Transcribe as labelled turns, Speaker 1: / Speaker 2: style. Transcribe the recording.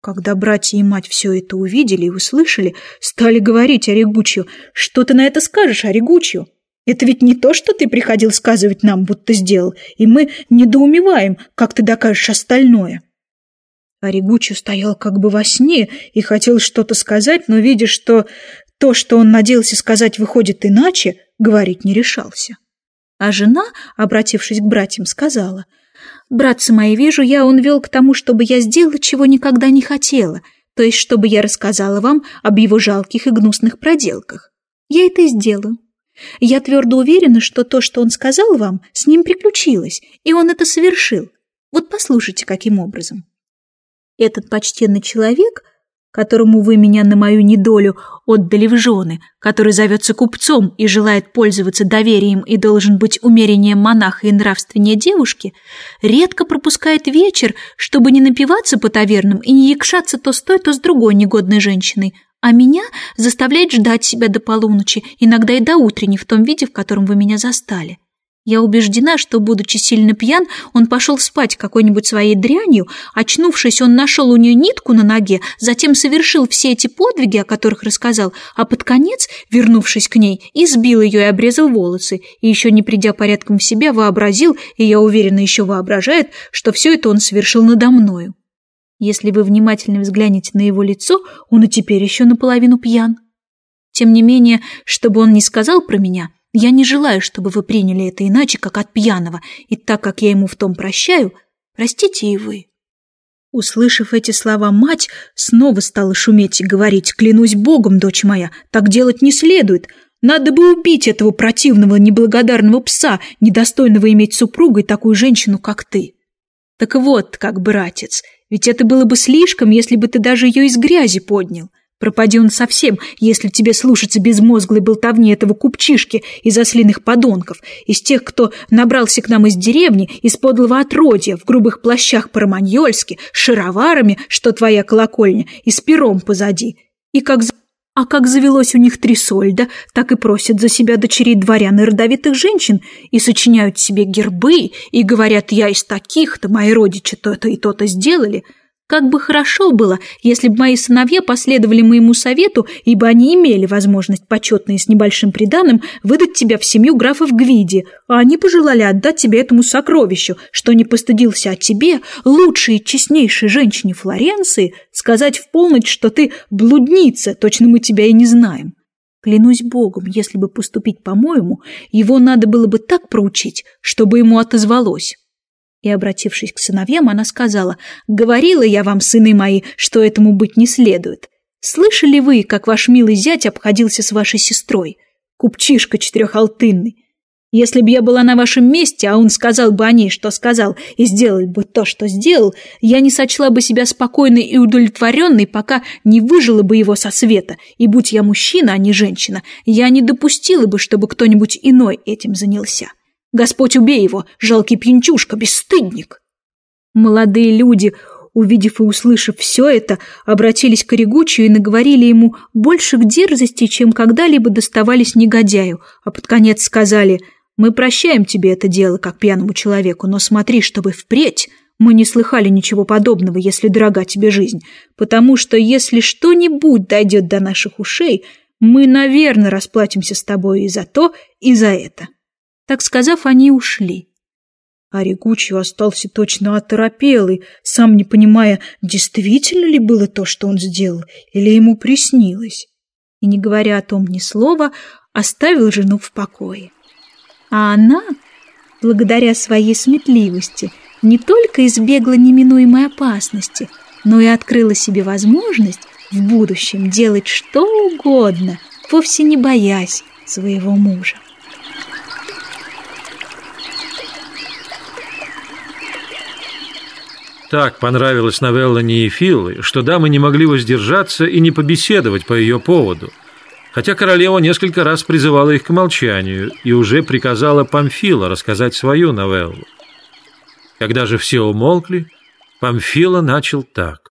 Speaker 1: Когда братья и мать все это увидели и услышали, стали говорить о Регучью. «Что ты на это скажешь, о Регучью? Это ведь не то, что ты приходил сказывать нам, будто сделал, и мы недоумеваем, как ты докажешь остальное». Оригучи стоял как бы во сне и хотел что-то сказать, но, видя, что то, что он надеялся сказать, выходит иначе, говорить не решался. А жена, обратившись к братьям, сказала, «Братцы мои, вижу я, он вел к тому, чтобы я сделала, чего никогда не хотела, то есть чтобы я рассказала вам об его жалких и гнусных проделках. Я это и сделаю. Я твердо уверена, что то, что он сказал вам, с ним приключилось, и он это совершил. Вот послушайте, каким образом. Этот почтенный человек, которому вы меня на мою недолю отдали в жены, который зовется купцом и желает пользоваться доверием и должен быть умерением монаха и нравственнее девушки, редко пропускает вечер, чтобы не напиваться по тавернам и не якшаться то с той, то с другой негодной женщиной, а меня заставляет ждать себя до полуночи, иногда и до утренней в том виде, в котором вы меня застали. Я убеждена, что, будучи сильно пьян, он пошел спать какой-нибудь своей дрянью, очнувшись, он нашел у нее нитку на ноге, затем совершил все эти подвиги, о которых рассказал, а под конец, вернувшись к ней, избил ее и обрезал волосы, и еще не придя порядком в себя, вообразил, и я уверена, еще воображает, что все это он совершил надо мною. Если вы внимательно взглянете на его лицо, он и теперь еще наполовину пьян. Тем не менее, чтобы он не сказал про меня – я не желаю, чтобы вы приняли это иначе, как от пьяного, и так как я ему в том прощаю, простите и вы». Услышав эти слова, мать снова стала шуметь и говорить, «Клянусь Богом, дочь моя, так делать не следует. Надо бы убить этого противного, неблагодарного пса, недостойного иметь супругой такую женщину, как ты». Так вот, как братец, ведь это было бы слишком, если бы ты даже ее из грязи поднял. Пропади он совсем, если тебе слушаться безмозглой болтовни этого купчишки из ослиных подонков, из тех, кто набрался к нам из деревни, из подлого отродья, в грубых плащах по-романьольски, шароварами, что твоя колокольня, и с пером позади. И как а как завелось у них три сольда, так и просят за себя дочерей дворян и родовитых женщин, и сочиняют себе гербы, и говорят, я из таких-то, мои родичи то-то и то-то сделали – как бы хорошо было, если бы мои сыновья последовали моему совету, ибо они имели возможность почетной с небольшим приданым выдать тебя в семью графов Гвиди, а они пожелали отдать тебе этому сокровищу, что не постыдился о тебе, лучшей и честнейшей женщине Флоренции, сказать в полночь, что ты блудница, точно мы тебя и не знаем. Клянусь Богом, если бы поступить по-моему, его надо было бы так проучить, чтобы ему отозвалось. И, обратившись к сыновьям, она сказала, «Говорила я вам, сыны мои, что этому быть не следует. Слышали вы, как ваш милый зять обходился с вашей сестрой? Купчишка четырехалтынный. Если бы я была на вашем месте, а он сказал бы о ней, что сказал, и сделал бы то, что сделал, я не сочла бы себя спокойной и удовлетворенной, пока не выжила бы его со света, и будь я мужчина, а не женщина, я не допустила бы, чтобы кто-нибудь иной этим занялся. Господь убей его, жалкий пьянчушка, бесстыдник!» Молодые люди, увидев и услышав все это, обратились к Орегучу и наговорили ему больше к дерзости, чем когда-либо доставались негодяю, а под конец сказали «Мы прощаем тебе это дело, как пьяному человеку, но смотри, чтобы впредь мы не слыхали ничего подобного, если дорога тебе жизнь, потому что если что-нибудь дойдет до наших ушей, мы, наверное, расплатимся с тобой и за то, и за это». Так сказав, они ушли. А Ригучио остался точно оторопелый, сам не понимая, действительно ли было то, что он сделал, или ему приснилось. И, не говоря о том ни слова, оставил жену в покое. А она, благодаря своей сметливости, не только избегла неминуемой опасности, но и открыла себе возможность в будущем делать что угодно, вовсе не боясь своего мужа.
Speaker 2: Так понравилась новелла Неефилы, что дамы не могли воздержаться и не побеседовать по ее поводу. Хотя королева несколько раз призывала их к молчанию и уже приказала Памфила рассказать свою новеллу. Когда же все умолкли, Памфила начал так.